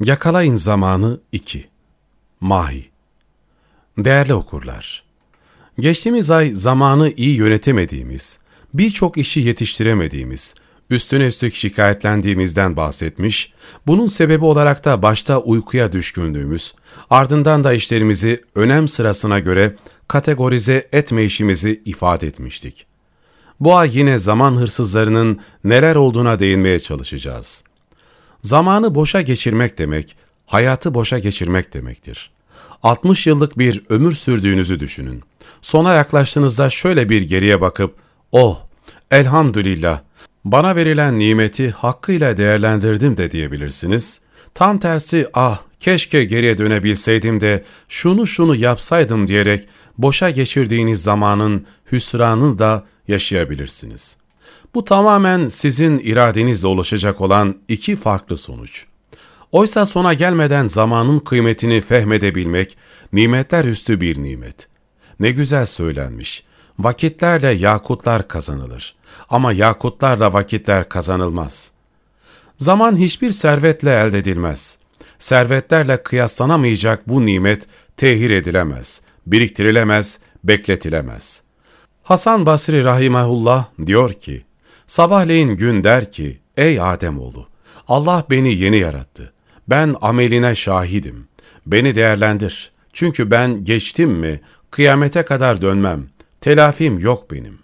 Yakalayın Zamanı 2 Mahi Değerli okurlar, geçtiğimiz ay zamanı iyi yönetemediğimiz, birçok işi yetiştiremediğimiz, üstüne üstlük şikayetlendiğimizden bahsetmiş, bunun sebebi olarak da başta uykuya düşkünlüğümüz, ardından da işlerimizi önem sırasına göre kategorize etme işimizi ifade etmiştik. Bu ay yine zaman hırsızlarının neler olduğuna değinmeye çalışacağız. Zamanı boşa geçirmek demek, hayatı boşa geçirmek demektir. 60 yıllık bir ömür sürdüğünüzü düşünün. Sona yaklaştığınızda şöyle bir geriye bakıp, oh, elhamdülillah, bana verilen nimeti hakkıyla değerlendirdim de diyebilirsiniz. Tam tersi, ah, keşke geriye dönebilseydim de şunu şunu yapsaydım diyerek boşa geçirdiğiniz zamanın hüsranını da yaşayabilirsiniz.'' Bu tamamen sizin iradenizle ulaşacak olan iki farklı sonuç. Oysa sona gelmeden zamanın kıymetini fehmedebilmek, nimetler üstü bir nimet. Ne güzel söylenmiş. Vakitlerle yakutlar kazanılır. Ama yakutlarla vakitler kazanılmaz. Zaman hiçbir servetle elde edilmez. Servetlerle kıyaslanamayacak bu nimet tehir edilemez, biriktirilemez, bekletilemez. Hasan Basri Rahimahullah diyor ki, Sabahleyin gün der ki, ey Ademoğlu, Allah beni yeni yarattı. Ben ameline şahidim. Beni değerlendir. Çünkü ben geçtim mi, kıyamete kadar dönmem. Telafim yok benim.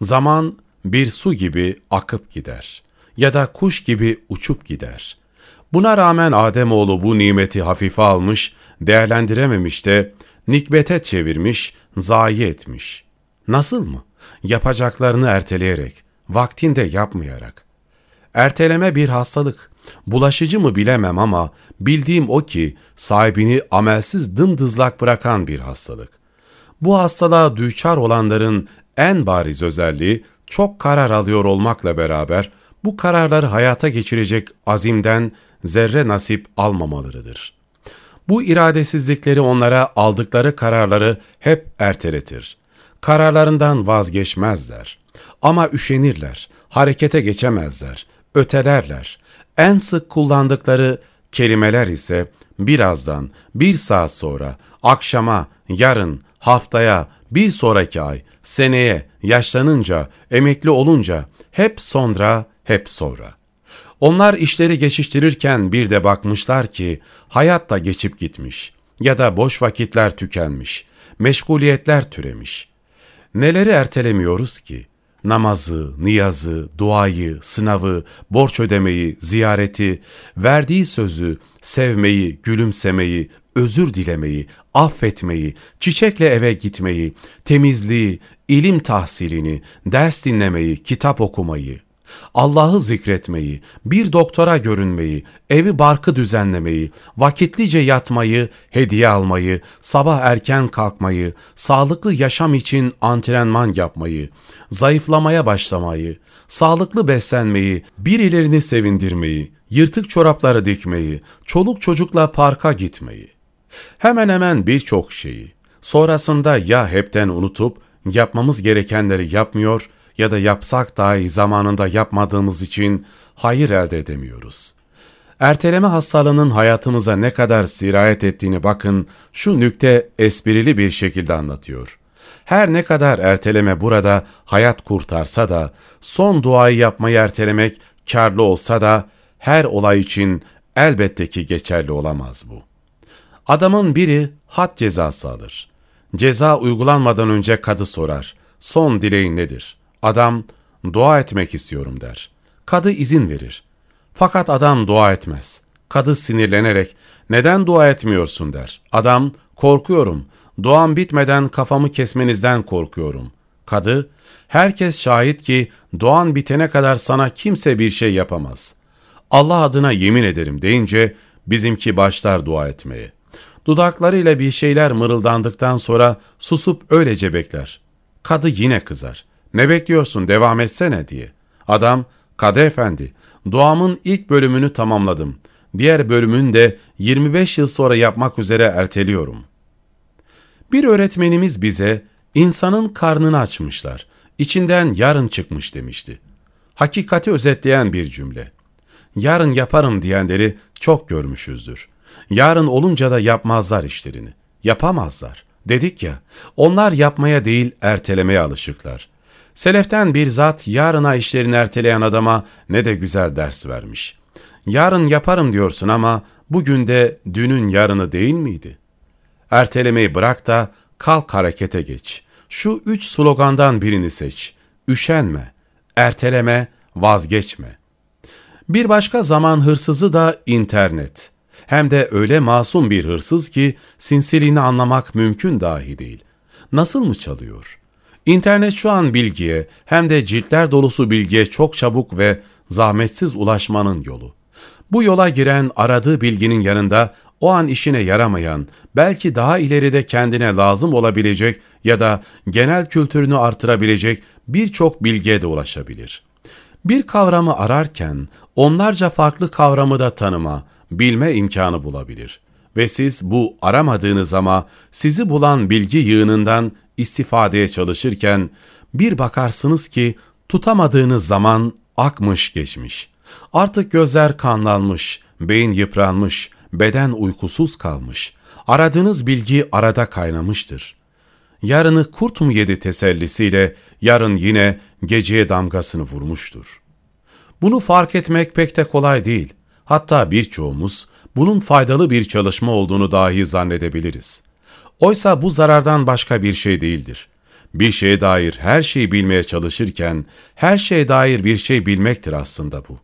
Zaman bir su gibi akıp gider ya da kuş gibi uçup gider. Buna rağmen Ademoğlu bu nimeti hafife almış, değerlendirememiş de nikbete çevirmiş, zayi etmiş. Nasıl mı? Yapacaklarını erteleyerek, vaktinde yapmayarak. Erteleme bir hastalık. Bulaşıcı mı bilemem ama bildiğim o ki sahibini amelsiz dımdızlak bırakan bir hastalık. Bu hastalığa düçar olanların en bariz özelliği çok karar alıyor olmakla beraber bu kararları hayata geçirecek azimden zerre nasip almamalarıdır. Bu iradesizlikleri onlara aldıkları kararları hep erteletir kararlarından vazgeçmezler. Ama üşenirler, harekete geçemezler, ötelerler. En sık kullandıkları kelimeler ise birazdan, bir saat sonra, akşama, yarın, haftaya, bir sonraki ay, seneye, yaşlanınca, emekli olunca, hep sonra, hep sonra. Onlar işleri geçiştirirken bir de bakmışlar ki hayat da geçip gitmiş ya da boş vakitler tükenmiş, meşguliyetler türemiş. Neleri ertelemiyoruz ki? Namazı, niyazı, duayı, sınavı, borç ödemeyi, ziyareti, verdiği sözü, sevmeyi, gülümsemeyi, özür dilemeyi, affetmeyi, çiçekle eve gitmeyi, temizliği, ilim tahsilini, ders dinlemeyi, kitap okumayı, Allah'ı zikretmeyi, bir doktora görünmeyi, evi barkı düzenlemeyi, vakitlice yatmayı, hediye almayı, sabah erken kalkmayı, sağlıklı yaşam için antrenman yapmayı, zayıflamaya başlamayı, sağlıklı beslenmeyi, birilerini sevindirmeyi, yırtık çorapları dikmeyi, çoluk çocukla parka gitmeyi. Hemen hemen birçok şeyi. Sonrasında ya hepten unutup yapmamız gerekenleri yapmıyor ya da yapsak dahi zamanında yapmadığımız için hayır elde edemiyoruz. Erteleme hastalığının hayatımıza ne kadar sirayet ettiğini bakın şu nükte esprili bir şekilde anlatıyor. Her ne kadar erteleme burada hayat kurtarsa da, son duayı yapmayı ertelemek karlı olsa da, her olay için elbette ki geçerli olamaz bu. Adamın biri had cezası alır. Ceza uygulanmadan önce kadı sorar. Son dileğin nedir? Adam dua etmek istiyorum der. Kadı izin verir. Fakat adam dua etmez. Kadı sinirlenerek neden dua etmiyorsun der. Adam korkuyorum. Duam bitmeden kafamı kesmenizden korkuyorum. Kadı herkes şahit ki doğan bitene kadar sana kimse bir şey yapamaz. Allah adına yemin ederim deyince bizimki başlar dua etmeye. Dudaklarıyla bir şeyler mırıldandıktan sonra susup öylece bekler. Kadı yine kızar. Ne bekliyorsun devam etsene diye. Adam, Kadı Efendi, duamın ilk bölümünü tamamladım. Diğer bölümünü de 25 yıl sonra yapmak üzere erteliyorum. Bir öğretmenimiz bize insanın karnını açmışlar. İçinden yarın çıkmış demişti. Hakikati özetleyen bir cümle. yarın yaparım diyenleri çok görmüşüzdür. Yarın olunca da yapmazlar işlerini. Yapamazlar. Dedik ya, onlar yapmaya değil ertelemeye alışıklar. Seleften bir zat yarına işlerini erteleyen adama ne de güzel ders vermiş. Yarın yaparım diyorsun ama bugün de dünün yarını değil miydi? Ertelemeyi bırak da kalk harekete geç. Şu üç slogandan birini seç. Üşenme, erteleme, vazgeçme. Bir başka zaman hırsızı da internet. Hem de öyle masum bir hırsız ki sinsiliğini anlamak mümkün dahi değil. Nasıl mı çalıyor? İnternet şu an bilgiye hem de ciltler dolusu bilgiye çok çabuk ve zahmetsiz ulaşmanın yolu. Bu yola giren aradığı bilginin yanında o an işine yaramayan, belki daha ileride kendine lazım olabilecek ya da genel kültürünü artırabilecek birçok bilgiye de ulaşabilir. Bir kavramı ararken onlarca farklı kavramı da tanıma, bilme imkanı bulabilir. Ve siz bu aramadığınız ama sizi bulan bilgi yığınından istifadeye çalışırken bir bakarsınız ki tutamadığınız zaman akmış geçmiş. Artık gözler kanlanmış, beyin yıpranmış, beden uykusuz kalmış. Aradığınız bilgi arada kaynamıştır. Yarını kurt mu yedi tesellisiyle yarın yine geceye damgasını vurmuştur. Bunu fark etmek pek de kolay değil. Hatta birçoğumuz bunun faydalı bir çalışma olduğunu dahi zannedebiliriz. Oysa bu zarardan başka bir şey değildir. Bir şeye dair her şeyi bilmeye çalışırken her şeye dair bir şey bilmektir aslında bu.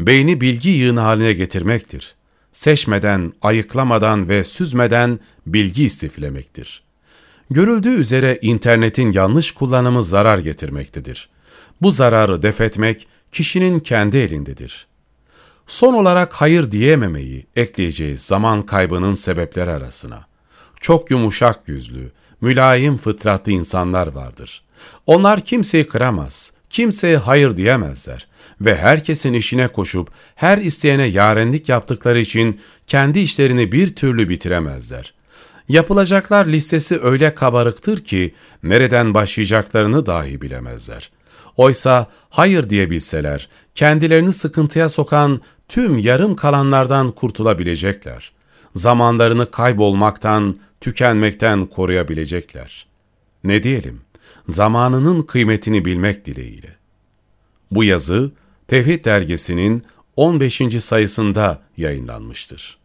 Beyni bilgi yığını haline getirmektir. Seçmeden, ayıklamadan ve süzmeden bilgi istiflemektir. Görüldüğü üzere internetin yanlış kullanımı zarar getirmektedir. Bu zararı defetmek kişinin kendi elindedir. Son olarak hayır diyememeyi ekleyeceğiz zaman kaybının sebepleri arasına. Çok yumuşak yüzlü, mülayim fıtratlı insanlar vardır. Onlar kimseyi kıramaz, kimseye hayır diyemezler ve herkesin işine koşup her isteyene yarenlik yaptıkları için kendi işlerini bir türlü bitiremezler. Yapılacaklar listesi öyle kabarıktır ki nereden başlayacaklarını dahi bilemezler. Oysa hayır diyebilseler, kendilerini sıkıntıya sokan tüm yarım kalanlardan kurtulabilecekler. Zamanlarını kaybolmaktan, tükenmekten koruyabilecekler. Ne diyelim? Zamanının kıymetini bilmek dileğiyle. Bu yazı Tevhid dergisinin 15. sayısında yayınlanmıştır.